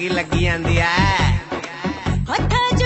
ਲਾਲ ਲੱਗੀ ਜਾਂਦੀ ਐ। ਹੱਥਾਂ 'ਚ